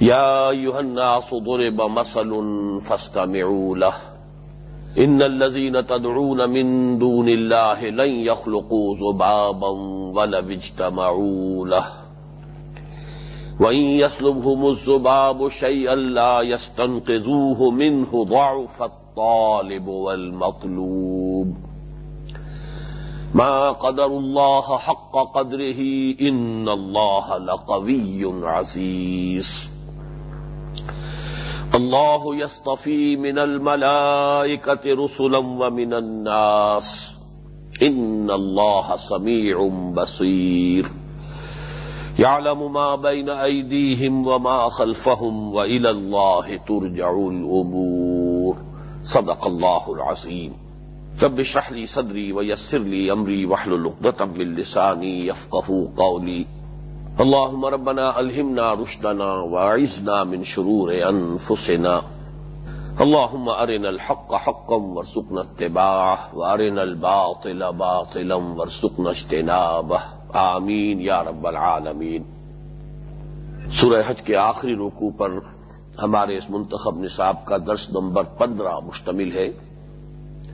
يا أيها الناس ضرب مثل فاستمعوا له إن الذين تدعون من دون الله لن يخلقوا ذبابا ولو اجتمعوا له وإن يسلبهم الذباب شيئا لا يستنقذوه منه ضعف الطالب والمطلوب ما قدر الله حق قدره إن الله لقوي عزيز الله يصطفي من الملائكة رسلا ومن الناس إن الله سميع بصير يعلم ما بين أيديهم وما خلفهم وإلى الله ترجع الأمور صدق الله العظيم رب اشرح لي صدري ويسر لي أمري واحلل عقدة من لساني يفقهوا قولي اللهم ربنا ألهمنا رشدنا وأعذنا من شرور أنفسنا اللهم أرنا الحق حقا وارزقنا اتباعه وأرنا الباطل باطلا وارزقنا اجتنابه. آمین یا رب العالمین. سورہ حج کے آخری رکوع پر ہمارے اس منتخب نصاب کا درس نمبر پندرہ مشتمل ہے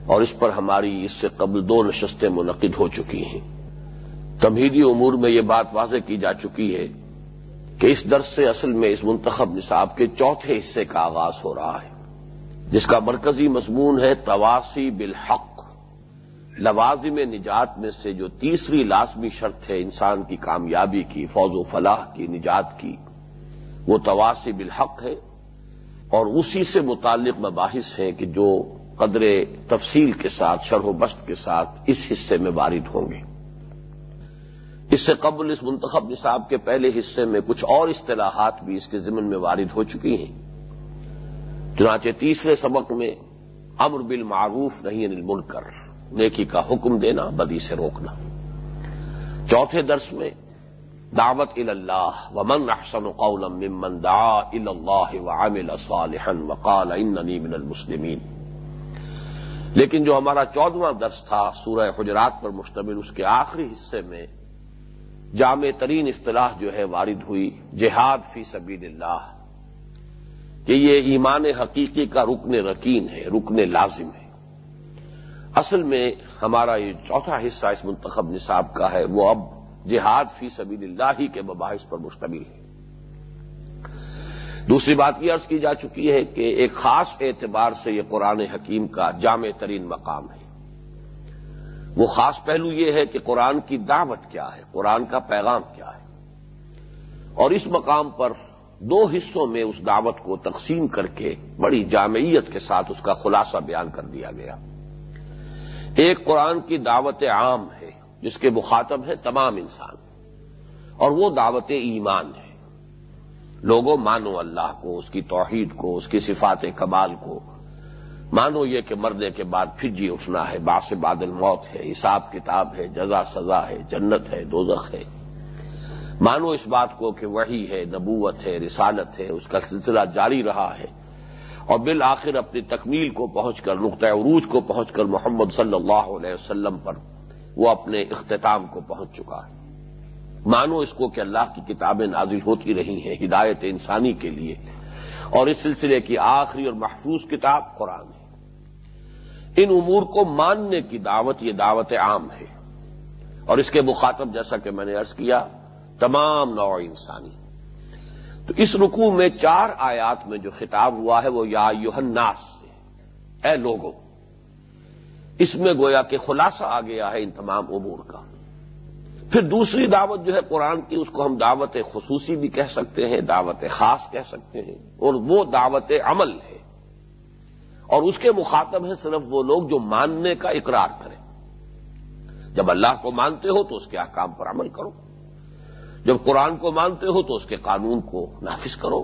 اور اس پر ہماری اس سے قبل دو نشستیں منعقد ہو چکی ہیں۔ تمہیدی امور میں یہ بات واضح کی جا چکی ہے کہ اس درس سے اصل میں اس منتخب نصاب کے چوتھے حصے کا آغاز ہو رہا ہے، جس کا مرکزی مضمون ہے تواسی بالحق۔ لوازم نجات میں سے جو تیسری لازمی شرط ہے انسان کی کامیابی کی فوج و فلاح کی، نجات کی، وہ تواسی بالحق ہے۔ اور اسی سے متعلق مباحث ہیں کہ جو قدر تفصیل کے ساتھ، شرح و بست کے ساتھ اس حصے میں وارد ہوں گے۔ اس سے قبل اس منتخب نصاب کے پہلے حصے میں کچھ اور اصطلاحات بھی اس کے ضمن میں وارد ہو چکی ہیں۔ چنانچہ تیسرے سبق میں امر بالمعروف نہیں انل منکر نیکی کا حکم دینا، بدی سے روکنا۔ چوتھے درس میں دعوت اللہ، ومن احسن قولا ممن دعا اللہ وعمل صالحا وقال اننی من المسلمین۔ لیکن جو ہمارا چودواں درس تھا، سورہ حجرات پر مشتمل، اس کے آخری حصے میں جامع ترین اصطلاح جو ہے وارد ہوئی، جہاد فی سبیل اللہ کہ یہ ایمان حقیقی کا رکن رکین ہے، رکن لازم ہے۔ اصل میں ہمارا یہ چوتھا حصہ اس منتخب نصاب کا ہے، وہ اب جہاد فی سبیل اللہ ہی کے مباحث پر مشتمل ہے۔ دوسری بات یہ عرض کی جا چکی ہے کہ ایک خاص اعتبار سے یہ قرآن حکیم کا جامع ترین مقام ہے۔ وہ خاص پہلو یہ ہے کہ قرآن کی دعوت کیا ہے، قرآن کا پیغام کیا ہے۔ اور اس مقام پر دو حصوں میں اس دعوت کو تقسیم کر کے بڑی جامعیت کے ساتھ اس کا خلاصہ بیان کر دیا گیا۔ ایک قرآن کی دعوت عام ہے، جس کے مخاطب ہیں تمام انسان، اور وہ دعوت ایمان ہے۔ لوگوں، مانو اللہ کو، اس کی توحید کو، اس کی صفات کمال کو مانو یہ کہ مرنے کے بعد پھر جی اٹھنا ہے باس بادل موت ہے، حساب کتاب ہے، جزا، سزا ہے، جنت ہے، دوزخ ہے۔ مانو اس بات کو کہ وہی ہے، نبوت ہے، رسالت ہے، اس کا سلسلہ جاری رہا ہے۔ اور بالآخر اپنی تکمیل کو پہنچ کر، نقطۂ عروج کو پہنچ کر محمد صلی اللہ علیہ وسلم پر وہ اپنے اختتام کو پہنچ چکا ہے۔ مانو اس کو کہ اللہ کی کتابیں نازل ہوتی رہی ہیں، ہدایت انسانی کے لیے۔ اور اس سلسلے کی آخری اور محفوظ کتاب قرآن ہے۔ ان امور کو ماننے کی دعوت، یہ دعوت عام ہے۔ اور اس کے مخاطب جیسا کہ میں نے ارض کیا، تمام نوع انسانی۔ تو اس رکوع میں چار آیات میں جو خطاب ہوا ہے، وہ یا یوہناس سے۔ اے لوگوں، اس میں گویا کہ خلاصہ آ گیا ہے ان تمام امور کا۔ پھر دوسری دعوت جو ہے قرآن کی، اس کو ہم دعوت خصوصی بھی کہہ سکتے ہیں، دعوت خاص کہہ سکتے ہیں، اور وہ دعوت عمل ہے۔ اور اس کے مخاطب ہیں صرف وہ لوگ جو ماننے کا اقرار کریں۔ جب اللہ کو مانتے ہو تو اس کے احکام پر عمل کرو۔ جب قرآن کو مانتے ہو تو اس کے قانون کو نافذ کرو۔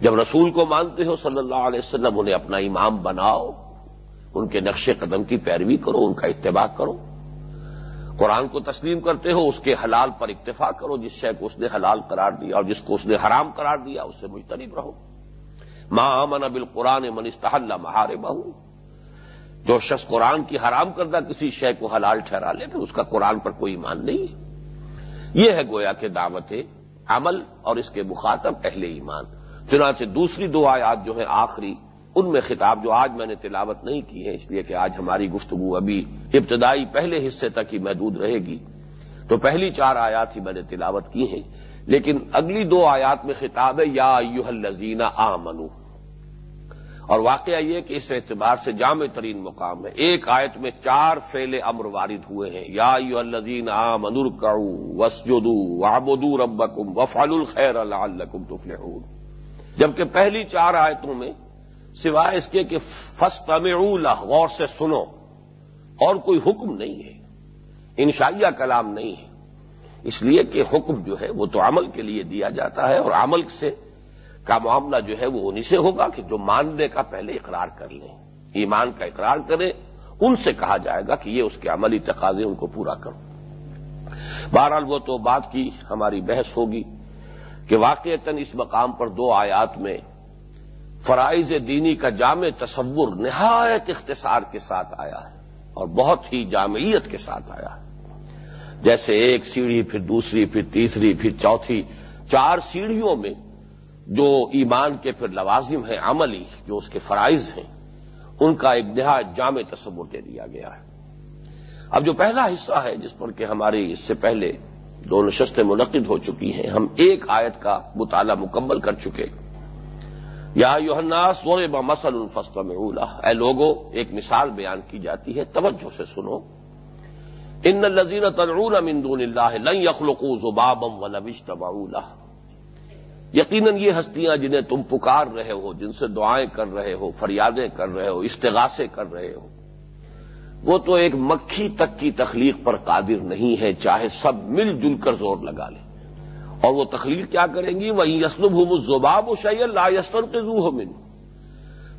جب رسول کو مانتے ہو صلی اللہ علیہ وسلم انہیں اپنا امام بناؤ، ان کے نقش قدم کی پیروی کرو، ان کا اتباع کرو۔ قرآن کو تسلیم کرتے ہو، اس کے حلال پر اکتفا کرو، جس شے کو اس نے حلال قرار دیا اور جس کو اس نے حرام قرار دیا، اس سے مجتنب رہو۔ ماں امن ابل قرآن من استحلہ مہارے بہو جو شخص قرآن کی حرام کردہ کسی شے کو حلال ٹھہرا لے، پھر اس کا قرآن پر کوئی ایمان نہیں۔ ہے یہ ہے گویا کہ دعوت عمل اور اس کے مخاطب اہل ایمان۔ چنانچہ دوسری دو آیات جو ہیں، آخری، ان میں خطاب جو آج میں نے تلاوت نہیں کی ہے، اس لیے کہ آج ہماری گفتگو ابھی ابتدائی پہلے حصے تک ہی محدود رہے گی۔ تو پہلی چار آیات ہی میں نے تلاوت کی ہیں۔ لیکن اگلی دو آیات میں خطاب ہے، یا یوح الزین آ منو اور واقعہ یہ کہ اس اعتبار سے جامع ترین مقام ہے۔ ایک آیت میں چار فیل امر وارد ہوئے ہیں۔ یا یو الزین آ منور کرو وسجدو وابدو ربکم وفال الخیر اللہ تفلحون۔ جبکہ پہلی چار آیتوں میں سوائے اس کے کہ فسٹ غور سے سنو، اور کوئی حکم نہیں ہے۔ انشائیہ کلام نہیں ہے۔ اس لیے کہ حکم جو ہے وہ تو عمل کے لیے دیا جاتا ہے اور عمل سے کا معاملہ جو ہے وہ انہیں سے ہوگا کہ جو ماننے کا پہلے اقرار کر لیں۔ ایمان کا اقرار کریں، ان سے کہا جائے گا کہ یہ اس کے عملی تقاضے ان کو پورا کرو۔ بہرحال وہ تو بات کی، ہماری بحث ہوگی کہ واقعتاً اس مقام پر دو آیات میں فرائض دینی کا جامع تصور نہایت اختصار کے ساتھ آیا ہے اور بہت ہی جامعیت کے ساتھ آیا ہے۔ جیسے ایک سیڑھی، پھر دوسری، پھر تیسری، پھر چوتھی، چار سیڑھیوں میں جو ایمان کے پھر لوازم ہیں، عملی، جو اس کے فرائض ہیں، ان کا ایک نہایت جامع تصور دے دیا گیا ہے۔ اب جو پہلا حصہ ہے، جس پر کہ ہماری اس سے پہلے دو نشستیں منعقد ہو چکی ہیں، ہم ایک آیت کا مطالعہ مکمل کر چکے یا یوحنا سورے ب مسل الفسل میں اولا اے لوگوں ایک مثال بیان کی جاتی ہے، توجہ سے سنو۔ ان لذین تنعون من دون اللہ لن یخلقوا ذبابا ولوش یقیناً یہ ہستیاں جنہیں تم پکار رہے ہو، جن سے دعائیں کر رہے ہو، فریادیں کر رہے ہو، استغاثے کر رہے ہو، وہ تو ایک مکھی تک کی تخلیق پر قادر نہیں ہے چاہے سب مل جل کر زور لگا لیں۔ اور وہ تخلیق کیا کریں گی؟ وہیں یسلب ہوں زباب و شعی لا یسر کے زو من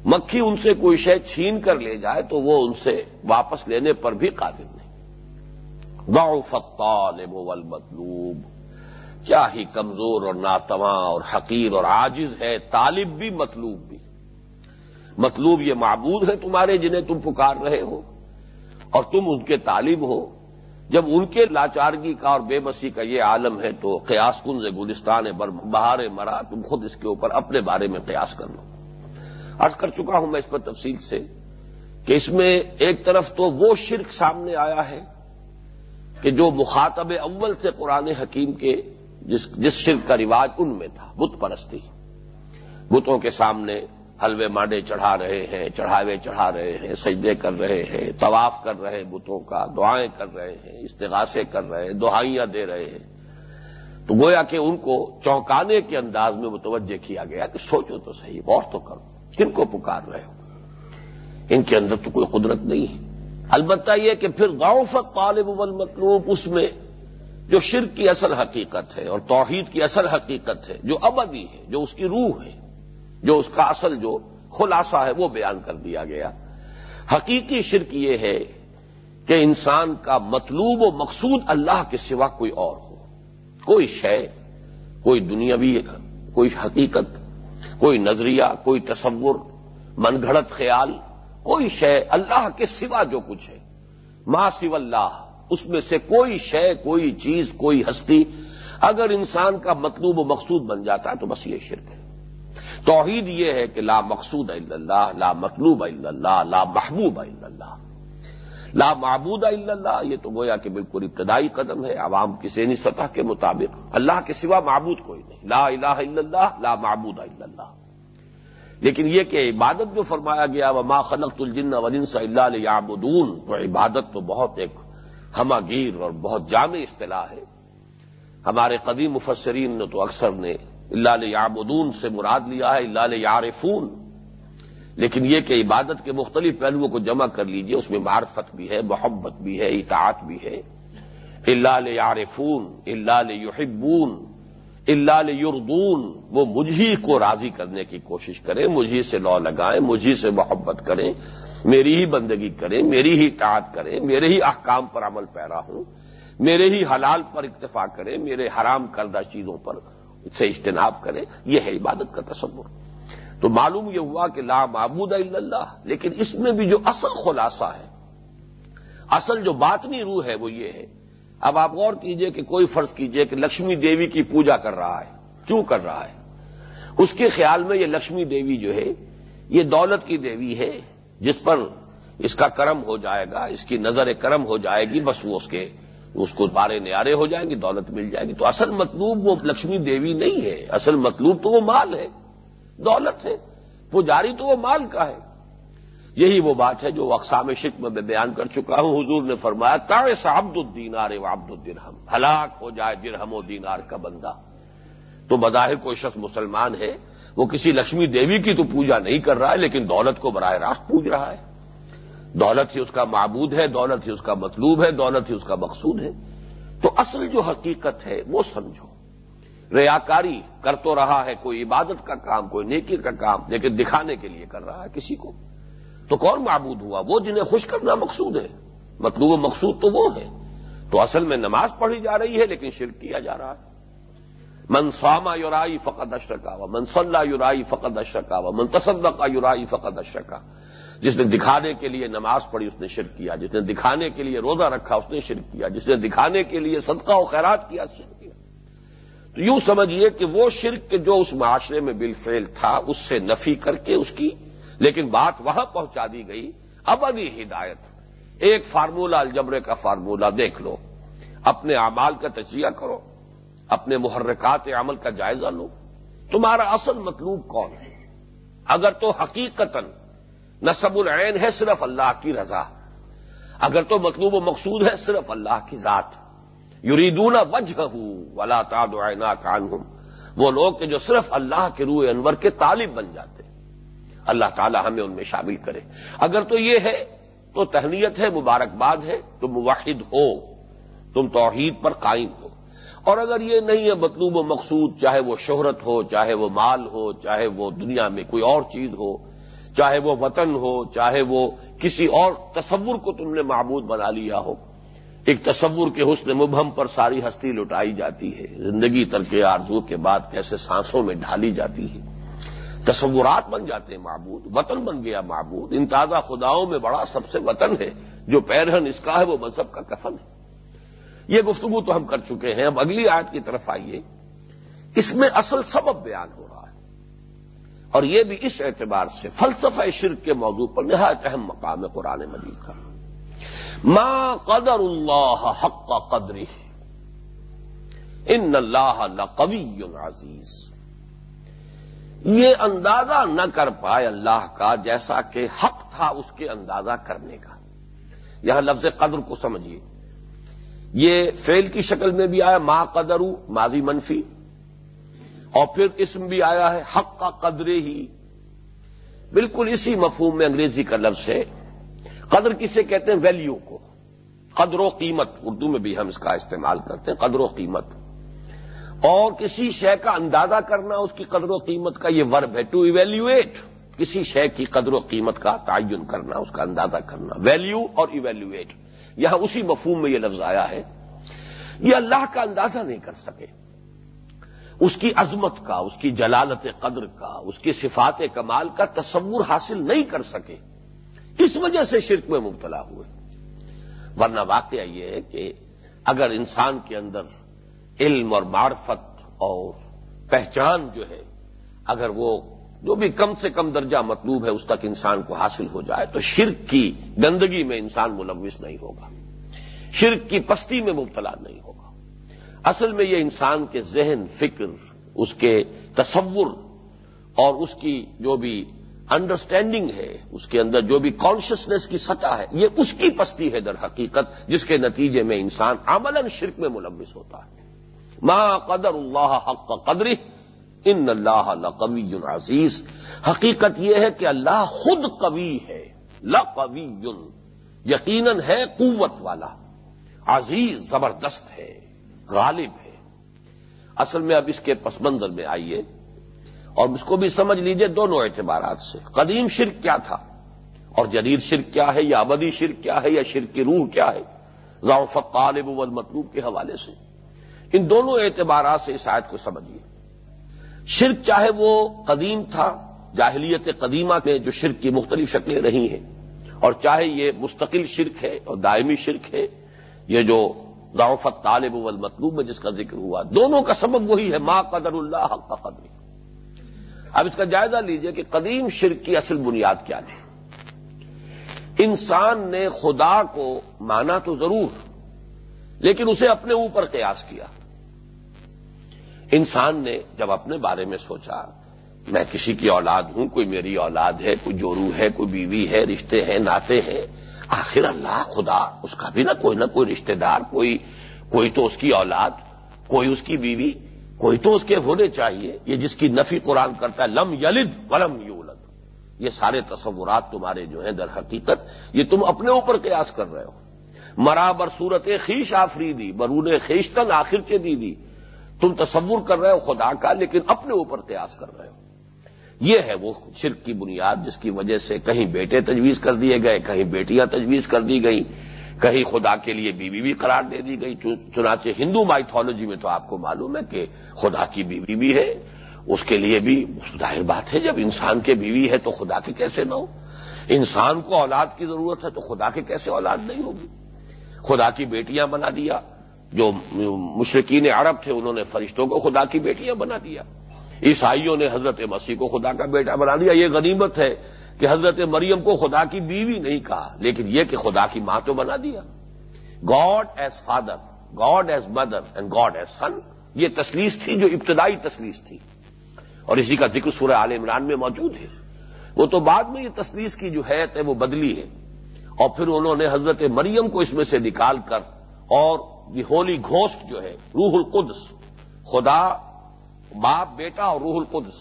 مکھی ان سے کوئی شے چھین کر لے جائے تو وہ ان سے واپس لینے پر بھی قادر نہیں۔ ضعف الطالب والمطلوب۔ کیا ہی کمزور اور ناتواں اور حقیر اور عاجز ہے، طالب بھی، مطلوب بھی۔ مطلوب یہ معبود ہے تمہارے جنہیں تم پکار رہے ہو۔ اور تم ان کے طالب ہو۔ جب ان کے لاچارگی کا اور بے بسی کا یہ عالم ہے تو قیاس کنز گلستان بہار مرا، تم خود اس کے اوپر اپنے بارے میں قیاس کر لو۔ عرض کر چکا ہوں میں اس پر تفصیل سے کہ اس میں ایک طرف تو وہ شرک سامنے آیا ہے کہ جو مخاطب اول سے قرآن حکیم کے جس جس شرک کا رواج ان میں تھا، بت پرستی۔ بتوں کے سامنے حلوے مانڈے چڑھا رہے ہیں، چڑھاوے چڑھا رہے ہیں، سجدے کر رہے ہیں، طواف کر رہے ہیں بتوں کا، دعائیں کر رہے ہیں، استغاثے کر رہے ہیں، دہائیاں دے رہے ہیں۔ تو گویا کہ ان کو چونکانے کے انداز میں متوجہ کیا گیا کہ سوچو تو صحیح، غور تو کرو، کن کو پکار رہے ہو؟ ان کے اندر تو کوئی قدرت نہیں ہے۔ البتہ یہ کہ پھر گاؤں طالب مطلوب اس میں جو شرک کی اصل حقیقت ہے اور توحید کی اصل حقیقت ہے، جو ابدی ہے، جو اس کی روح ہے، جو اس کا اصل جو خلاصہ ہے، وہ بیان کر دیا گیا۔ حقیقی شرک یہ ہے کہ انسان کا مطلوب و مقصود اللہ کے سوا کوئی اور ہو۔ کوئی شے، کوئی دنیاوی، کوئی حقیقت، کوئی نظریہ، کوئی تصور من گھڑت خیال، کوئی شے اللہ کے سوا جو کچھ ہے۔ ماں سو اللہ اس میں سے کوئی شے، کوئی چیز، کوئی ہستی اگر انسان کا مطلوب و مقصود بن جاتا ہے تو بس یہ شرک ہے۔ توحید یہ ہے کہ لا مقصود الا اللہ، لا مطلوب الا اللہ، لا محبوب الا اللہ۔ لا معبود الا اللہ، یہ تو گویا کہ بالکل ابتدائی قدم ہے، عوام کی سینی سطح کے مطابق۔ اللہ کے سوا معبود کوئی نہیں۔ لا الہ الا اللہ، لا معبود الا اللہ۔ لیکن یہ کہ عبادت جو فرمایا گیا وہ ما خلق الجن ولنس اللہ تو عبادت تو بہت ایک ہما گیر اور بہت جامع اصطلاح ہے۔ ہمارے قدیم مفسرین نے تو اکثر نے اللہ یابدون سے مراد لیا ہے اللہ یارفون لیکن یہ کہ عبادت کے مختلف پہلوؤں کو جمع کر لیجیے، اس میں معرفت بھی ہے، محبت بھی ہے، اطاعت بھی ہے۔ اللہ یارفون اللہ یحبون اللہ یردون وہ مجھے کو راضی کرنے کی کوشش کریں، مجھے سے لو لگائیں، مجھے سے محبت کریں۔ میری ہی بندگی کریں، میری ہی اطاعت کریں، میرے ہی احکام پر عمل پیرا ہوں، میرے ہی حلال پر اکتفا کریں، میرے حرام کردہ چیزوں پر سے اجتناب کریں، یہ ہے عبادت کا تصور۔ تو معلوم یہ ہوا کہ لا معبود الا اللہ، لیکن اس میں بھی جو اصل خلاصہ ہے، اصل جو باطنی روح ہے وہ یہ ہے۔ اب آپ غور کیجیے کہ کوئی فرض کیجیے کہ لکشمی دیوی کی پوجا کر رہا ہے۔ کیوں کر رہا ہے؟ اس کے خیال میں یہ لکشمی دیوی جو ہے، یہ دولت کی دیوی ہے جس پر اس کا کرم ہو جائے گا، اس کی نظر کرم ہو جائے گی، بس وہ اس کے، اس کو بارے نیارے ہو جائیں گی دولت مل جائے گی۔ تو اصل مطلوب وہ لکشمی دیوی نہیں ہے۔ اصل مطلوب تو وہ مال ہے، دولت ہے۔ وہ جاری تو وہ مال کا ہے۔ یہی وہ بات ہے جو اقسام شک میں بیان کر چکا ہوں۔ حضور نے فرمایا تاڑے سا عبد الدینار و عبد الدرہم۔ ہلاک ہو جائے درہم و دینار کا بندہ۔ تو بظاہر کوئی شخص مسلمان ہے وہ کسی لکشمی دیوی کی تو پوجا نہیں کر رہا ہے، لیکن دولت کو براہ راست پوج رہا ہے۔ دولت ہی اس کا معبود ہے، دولت ہی اس کا مطلوب ہے، دولت ہی اس کا مقصود ہے۔ تو اصل جو حقیقت ہے، وہ سمجھو۔ ریاکاری کر تو رہا ہے، کوئی عبادت کا کام، کوئی نیکی کا کام، لیکن دکھانے کے لیے کر رہا ہے کسی کو۔ تو کون معبود ہوا؟ وہ جنہیں خوش کرنا مقصود ہے۔ مطلوب مقصود تو وہ ہے۔ تو اصل میں نماز پڑھی جا رہی ہے، لیکن شرک کیا جا رہا ہے۔ منسواما یورائی فقط اشرکا و منصلہ یورائی فقط اشرکا و منتصد کا یورائی فقط اشرکا جس نے دکھانے کے لیے نماز پڑھی اس نے شرک کیا، جس نے دکھانے کے لیے روزہ رکھا اس نے شرک کیا، جس نے دکھانے کے لیے صدقہ و خیرات کیا شرک کیا. تو یوں سمجھیے کہ وہ شرک جو اس معاشرے میں بالفعل تھا، اس سے نفی کر کے اس کی، لیکن بات وہاں پہنچا دی گئی ابدی ہدایت. ایک فارمولہ الجبرے کا فارمولہ دیکھ لو، اپنے اعمال کا تجزیہ کرو اپنے محرکات عمل کا جائزہ لو۔ تمہارا اصل مطلوب کون ہے؟ اگر تو حقیقت نصب العین ہے صرف اللہ کی رضا۔ اگر تو مطلوب و مقصود ہے صرف اللہ کی ذات۔ یریدون وجہ ولا تاد کان ہوں وہ لوگ کہ جو صرف اللہ کے روح انور کے طالب بن جاتے۔ اللہ تعالی ہمیں ان میں شامل کرے۔ اگر تو یہ ہے، تو تہنیت ہے، مبارکباد ہے، تو موحد ہو۔ تم توحید پر قائم ہو۔ اور اگر یہ نہیں ہے مطلوب و مقصود، چاہے وہ شہرت ہو، چاہے وہ مال ہو، چاہے وہ دنیا میں کوئی اور چیز ہو، چاہے وہ وطن ہو، چاہے وہ کسی اور تصور کو تم نے معبود بنا لیا ہو، ایک تصور کے حسن مبہم پر ساری ہستی لٹائی جاتی ہے، زندگی ترک آرزو کے بعد کیسے سانسوں میں ڈھالی جاتی ہے۔ تصورات بن جاتے ہیں معبود، وطن بن گیا معبود، ان تازہ خداؤں میں بڑا سب سے وطن ہے، جو پیرہن اس کا ہے، وہ مذہب کا کفن ہے۔ یہ گفتگو تو ہم کر چکے ہیں، اب اگلی آیت کی طرف آئیے۔ اس میں اصل سبب بیان ہو رہا ہے۔ اور یہ بھی اس اعتبار سے فلسفہ شرک کے موضوع پر نہایت اہم مقام ہے قرآن مجید کا۔ ما قدر اللہ حق کا قدری ان اللہ لقوی عزیز یہ اندازہ نہ کر پائے اللہ کا جیسا کہ حق تھا اس کے اندازہ کرنے کا۔ یہاں لفظ قدر کو سمجھیے۔ یہ فیل کی شکل میں بھی آیا ما قدرو، ماضی منفی، اور پھر اسم بھی آیا ہے حق کا قدرے ہی۔ بالکل اسی مفہوم میں انگریزی کا لفظ ہے۔ قدر کسے کہتے ہیں؟ ویلیو کو۔ قدر و قیمت، اردو میں بھی ہم اس کا استعمال کرتے ہیں، قدر و قیمت۔ اور کسی شے کا اندازہ کرنا، اس کی قدر و قیمت کا یہ ورب ہے۔ ٹو ایویلویٹ کسی شے کی قدر و قیمت کا تعین کرنا، اس کا اندازہ کرنا۔ ویلیو اور ایویلویٹ یہاں اسی مفہوم میں یہ لفظ آیا ہے، یہ اللہ کا اندازہ نہیں کر سکے۔ اس کی عظمت کا، اس کی جلالت قدر کا، اس کی صفات کمال کا تصور حاصل نہیں کر سکے۔ اس وجہ سے شرک میں مبتلا ہوئے۔ ورنہ واقعہ یہ ہے کہ اگر انسان کے اندر علم اور معرفت اور پہچان جو ہے، اگر وہ جو بھی کم سے کم درجہ مطلوب ہے اس تک انسان کو حاصل ہو جائے، تو شرک کی گندگی میں انسان ملوث نہیں ہوگا۔ شرک کی پستی میں مبتلا نہیں ہوگا۔ اصل میں یہ انسان کے ذہن، فکر، اس کے تصور اور اس کی جو بھی انڈرسٹینڈنگ ہے، اس کے اندر جو بھی کانشیسنیس کی سطح ہے، یہ اس کی پستی ہے در حقیقت، جس کے نتیجے میں انسان عمل شرک میں ملوث ہوتا ہے۔ ما قدر اللہ حق قدری ان اللہ لقوی عزیز۔ حقیقت یہ ہے کہ اللہ خود قوی ہے۔ لقوی۔ یقیناً ہے قوت والا۔ عزیز، زبردست ہے۔ غالب ہے۔ اصل میں اب اس کے پس منظر میں آئیے۔ اور اس کو بھی سمجھ لیجیے دونوں اعتبارات سے۔ قدیم شرک کیا تھا؟ اور جدید شرک کیا ہے؟ یا ابدی شرک کیا ہے؟ یا شرک کی روح کیا ہے؟ ضعفت طالب والمطلوب کے حوالے سے۔ ان دونوں اعتبارات سے اس آیت کو سمجھیے شرک چاہے وہ قدیم تھا، جاہلیت قدیمہ میں جو شرک کی مختلف شکلیں رہی ہیں، اور چاہے یہ مستقل شرک ہے اور دائمی شرک ہے، یہ جو ضعفت طالب والمطلوب میں جس کا ذکر ہوا، دونوں کا سبب وہی ہے، ما قدر اللہ حق کا قدر اب اس کا جائزہ لیجیے کہ قدیم شرک کی اصل بنیاد کیا تھی۔ انسان نے خدا کو مانا تو ضرور، لیکن اسے اپنے اوپر قیاس کیا۔ انسان نے جب اپنے بارے میں سوچا، میں کسی کی اولاد ہوں، کوئی میری اولاد ہے، کوئی جورو ہے، کوئی بیوی ہے، رشتے ہیں، ناطے ہیں، آخر اللہ خدا، اس کا بھی نہ کوئی نہ کوئی رشتے دار، کوئی کوئی تو اس کی اولاد، کوئی اس کی بیوی، کوئی تو اس کے ہونے چاہیے، یہ جس کی نفی قرآن کرتا ہے، لم یلد ولم یولد۔ یہ سارے تصورات تمہارے جو ہیں در حقیقت، یہ تم اپنے اوپر قیاس کر رہے ہو۔ مرابر صورت خیش آفری دی برون خیشتن آخر کے دی دی تم تصور کر رہے ہو خدا کا، لیکن اپنے اوپر قیاس کر رہے ہو۔ یہ ہے وہ شرک کی بنیاد جس کی وجہ سے کہیں بیٹے تجویز کر دیے گئے، کہیں بیٹیاں تجویز کر دی گئیں، کہیں خدا کے لیے بیوی بھی قرار دے دی گئی۔ چنانچہ ہندو مائتھولوجی میں تو آپ کو معلوم ہے کہ خدا کی بیوی بھی ہے، اس کے لیے بھی ظاہر بات ہے، جب انسان کے بیوی ہے تو خدا کے کیسے نہ ہو؟ انسان کو اولاد کی ضرورت ہے تو خدا کے کیسے اولاد نہیں ہوگی؟ خدا کی بیٹیاں بنا دیا جو مشرقین عرب تھے، انہوں نے فرشتوں کو خدا کی بیٹیاں بنا دیا۔ عیسائیوں نے حضرت مسیح کو خدا کا بیٹا بنا دیا۔ یہ غنیمت ہے کہ حضرت مریم کو خدا کی بیوی نہیں کہا، لیکن یہ کہ خدا کی ماں تو بنا دیا۔ God is father God is mother and God is son یہ تسلیس تھی جو ابتدائی تسلیس تھی۔ اور اسی کا ذکر سورہ عال عمران میں موجود ہے۔ وہ تو بعد میں یہ تسلیس کی جو ہے وہ بدلی ہے۔ اور پھر انہوں نے حضرت مریم کو اس میں سے نکال کر اور دی ہولی گھوسٹ جو ہے، روح القدس، خدا، باپ، بیٹا اور روح القدس،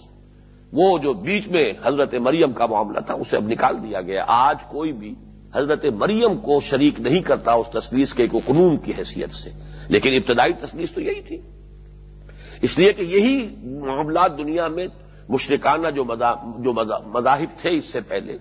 وہ جو بیچ میں حضرت مریم کا معاملہ تھا، اسے اب نکال دیا گیا۔ آج کوئی بھی حضرت مریم کو شریک نہیں کرتا اس تصویر کے کو قانون کی حیثیت سے۔ لیکن ابتدائی تصویر تو یہی تھی۔ اس لیے کہ یہی معاملات دنیا میں مشرکانہ جو مذاہب تھے اس سے پہلے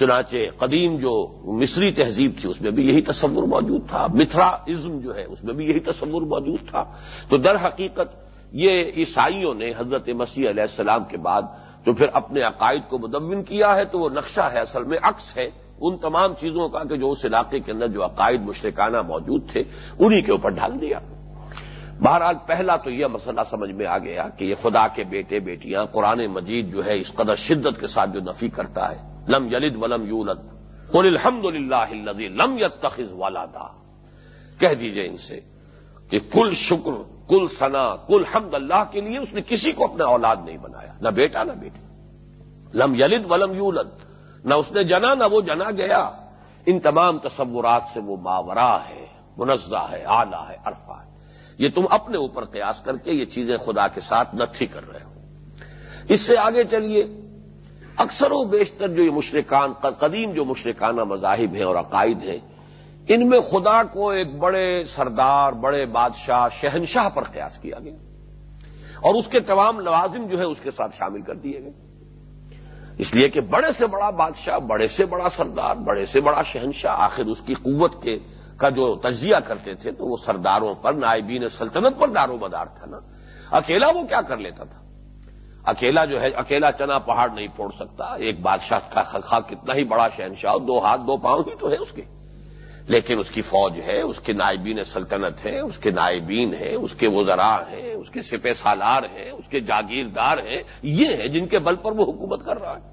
چنانچہ قدیم جو مصری تہذیب تھی، اس میں بھی یہی تصور موجود تھا۔ متھرا ازم جو ہے، اس میں بھی یہی تصور موجود تھا۔ تو در حقیقت یہ عیسائیوں نے حضرت مسیح علیہ السلام کے بعد جو پھر اپنے عقائد کو مدون کیا ہے، تو وہ نقشہ ہے، اصل میں عکس ہے۔ ان تمام چیزوں کا کہ جو اس علاقے کے اندر جو عقائد مشرکانہ موجود تھے، انہی کے اوپر ڈال دیا۔ بہرحال پہلا تو یہ مسئلہ سمجھ میں آ گیا کہ یہ خدا کے بیٹے بیٹیاں قرآن مجید جو ہے، اس قدر شدت کے ساتھ جو نفی کرتا ہے۔ لم یلد ولم یولد۔ قل الحمد للہ لم یتخذ والا کہہ دیجیے ان سے کہ کل شکر، کل سنا کل حمد اللہ کے لیے اس نے کسی کو اپنا اولاد نہیں بنایا، نہ بیٹا نہ بیٹی۔ لم یلد ولم یولد۔ نہ اس نے جنا، نہ وہ جنا گیا۔ ان تمام تصورات سے وہ ماورا ہے، منزہ ہے آلہ ہے، عرفہ ہے۔ یہ تم اپنے اوپر قیاس کر کے یہ چیزیں خدا کے ساتھ نتھی کر رہے ہو۔ اس سے آگے چلیے۔ اکثر و بیشتر جو یہ مشرقان قدیم جو مشرقانہ مذاہب ہیں اور عقائد ہیں، ان میں خدا کو ایک بڑے سردار، بڑے بادشاہ، شہنشاہ پر قیاس کیا گیا۔ اور اس کے تمام لوازم جو ہے اس کے ساتھ شامل کر دیے گئے۔ اس لیے کہ بڑے سے بڑا بادشاہ، بڑے سے بڑا سردار، بڑے سے بڑا شہنشاہ، آخر اس کی قوت کے کا جو تجزیہ کرتے تھے تو وہ سرداروں پر، نائبین سلطنت پر دار و مدار تھا نا۔ اکیلا وہ کیا کر لیتا تھا؟ اکیلا جو ہے، اکیلا چنا پہاڑ نہیں پھوڑ سکتا۔ ایک بادشاہ کا خا کتنا ہی بڑا شہنشاہ دو ہاتھ، دو پاؤں ہی تو ہے اس کے۔ لیکن اس کی فوج ہے، اس کے نائبین سلطنت ہے، اس کے نائبین ہیں اس کے وزراء ہیں، اس کے سپہ سالار ہیں، اس کے جاگیردار ہیں۔ یہ ہیں جن کے بل پر وہ حکومت کر رہا ہے۔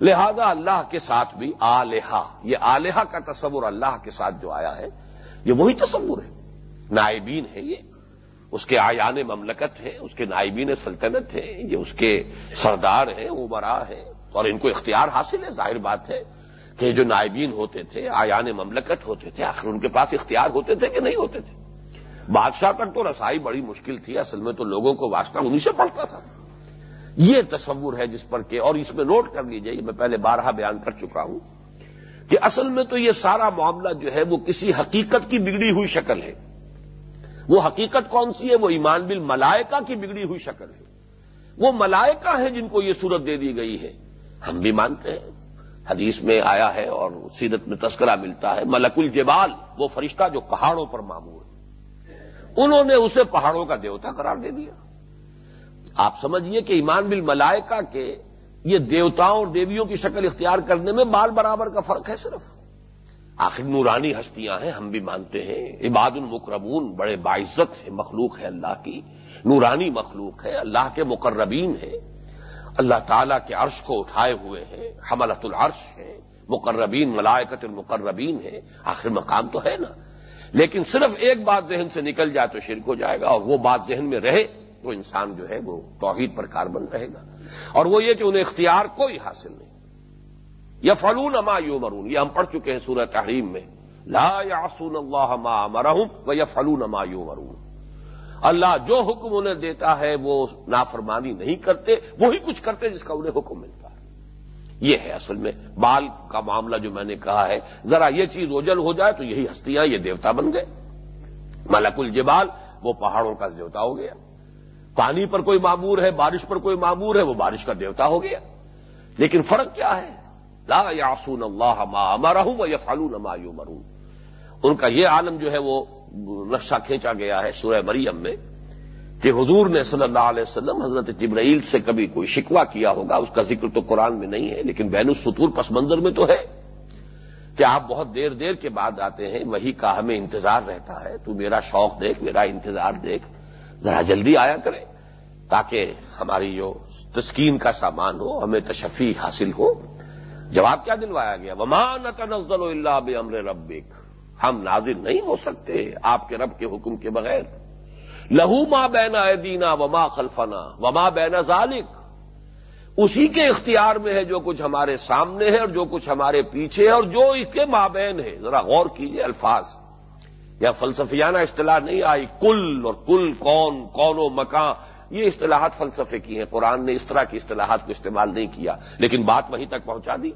لہذا اللہ کے ساتھ بھی آلیہ یہ آلیہ کا تصور اللہ کے ساتھ جو آیا ہے، یہ وہی تصور ہے۔ نائبین ہے یہ۔ اس کے آیان مملکت ہیں، اس کے نائبین سلطنت ہیں، یہ اس کے سردار ہیں، عمرا ہیں، اور ان کو اختیار حاصل ہے، ظاہر بات ہے کہ جو نائبین ہوتے تھے، آیان مملکت ہوتے تھے، آخر ان کے پاس اختیار ہوتے تھے کہ نہیں ہوتے تھے؟ بادشاہ تک تو رسائی بڑی مشکل تھی، اصل میں تو لوگوں کو واسطہ انہیں سے پڑتا تھا۔ یہ تصور ہے جس پر کہ، اور اس میں نوٹ کر لیجیے میں پہلے بارہ بیان کر چکا ہوں کہ اصل میں تو یہ سارا معاملہ جو ہے، وہ کسی حقیقت کی بگڑی ہوئی شکل ہے۔ وہ حقیقت کون سی ہے؟ وہ ایمان بل ملائکہ کی بگڑی ہوئی شکل ہے۔ وہ ملائکہ ہیں جن کو یہ صورت دے دی گئی ہے۔ ہم بھی مانتے ہیں۔ حدیث میں آیا ہے اور سیرت میں تذکرہ ملتا ہے ملک الجبال وہ فرشتہ جو پہاڑوں پر معمور ہے۔ انہوں نے اسے پہاڑوں کا دیوتا قرار دے دیا۔ آپ سمجھیے کہ ایمان بل ملائکہ کے یہ دیوتاؤں اور دیویوں کی شکل اختیار کرنے میں بال برابر کا فرق ہے صرف۔ آخر نورانی ہستیاں ہیں، ہم بھی مانتے ہیں۔ عباد المکرمون، بڑے باعزت ہے مخلوق ہے اللہ کی۔ نورانی مخلوق ہے، اللہ کے مقربین ہے اللہ تعالیٰ کے عرش کو اٹھائے ہوئے ہیں، حملت العرش ہے مقربین ملائکت المقربین ہے آخر مقام تو ہے نا۔ لیکن صرف ایک بات ذہن سے نکل جائے تو شرک ہو جائے گا، اور وہ بات ذہن میں رہے تو انسان جو ہے وہ توحید پر کاربن رہے گا۔ اور وہ یہ کہ انہیں اختیار کوئی حاصل نہیں۔ یا فلون اما یو مرون یہ ہم پڑھ چکے ہیں سورہ تحریم میں۔ لا یاسون اللہ ما مرحوم و یا فلون اما یو مرون اللہ جو حکم انہیں دیتا ہے وہ نافرمانی نہیں کرتے، وہی کچھ کرتے جس کا انہیں حکم ملتا ہے۔ یہ ہے اصل میں، بال کا معاملہ جو میں نے کہا ہے، ذرا یہ چیز اوجل ہو جائے تو یہی ہستیاں، یہ دیوتا بن گئے۔ ملک الجبال، وہ پہاڑوں کا دیوتا ہو گیا۔ پانی پر کوئی معمور ہے، بارش پر کوئی معمور ہے، وہ بارش کا دیوتا ہو گیا۔ لیکن فرق کیا ہے؟ لا یاسون اللہ ما امرہم یا فالون ما یو ان کا یہ عالم جو ہے وہ نقشہ کھینچا گیا ہے سورہ مریم میں کہ حضور نے صلی اللہ علیہ وسلم حضرت جبرائیل سے کبھی کوئی شکوا کیا ہوگا، اس کا ذکر تو قرآن میں نہیں ہے، لیکن بین السطور پس منظر میں تو ہے۔ کہ آپ بہت دیر دیر کے بعد آتے ہیں، وہی کا ہمیں انتظار رہتا ہے، تو میرا شوق دیکھ، میرا انتظار دیکھ، ذرا جلدی آیا کرے تاکہ ہماری جو تسکین کا سامان ہو، ہمیں تشفی حاصل ہو۔ جواب کیا دلوایا گیا؟ ومان تنزل اللہ بے امر ربک ہم نازر نہیں ہو سکتے آپ کے رب کے حکم کے بغیر۔ لہو ماں بینا دینا وما خلفنا وما بینا ذالک اسی کے اختیار میں ہے جو کچھ ہمارے سامنے ہے اور جو کچھ ہمارے پیچھے ہے اور جو اس کے مابین ہے۔ ذرا غور کیجیے الفاظ۔ یا فلسفیانہ اصطلاح نہیں آئی۔ کل اور کل کون کون و مکان۔ یہ اصطلاحات فلسفے کی ہیں، قرآن نے اس طرح کی اصطلاحات کو استعمال نہیں کیا، لیکن بات وہیں تک پہنچا دی۔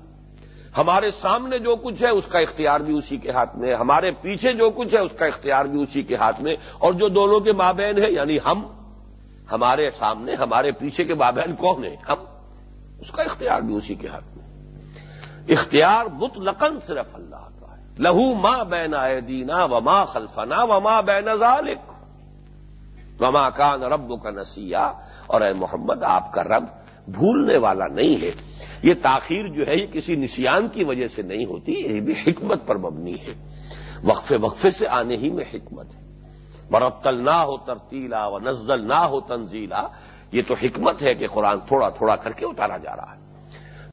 ہمارے سامنے جو کچھ ہے اس کا اختیار بھی اسی کے ہاتھ میں، ہمارے پیچھے جو کچھ ہے اس کا اختیار بھی اسی کے ہاتھ میں، اور جو دونوں کے مابین ہے یعنی ہم، ہمارے سامنے، ہمارے پیچھے کے مابین کون ہے ہم، اس کا اختیار بھی اسی کے ہاتھ میں۔ اختیار مطلقاً صرف اللہ کا ہے۔ لہو ماں بین دینا و خلفنا و ماں بین ذالک۔ وما کان رب کا نسیہ اور اے محمد، آپ کا رب بھولنے والا نہیں ہے۔ یہ تاخیر جو ہے، یہ کسی نسیان کی وجہ سے نہیں ہوتی، یہ بھی حکمت پر مبنی ہے۔ وقفے وقفے سے آنے ہی میں حکمت ہے۔ مرتل نہ ہو ترتیلا و نزل نہ ہو تنزیلا یہ تو حکمت ہے کہ قرآن تھوڑا تھوڑا کر کے اتارا جا رہا ہے۔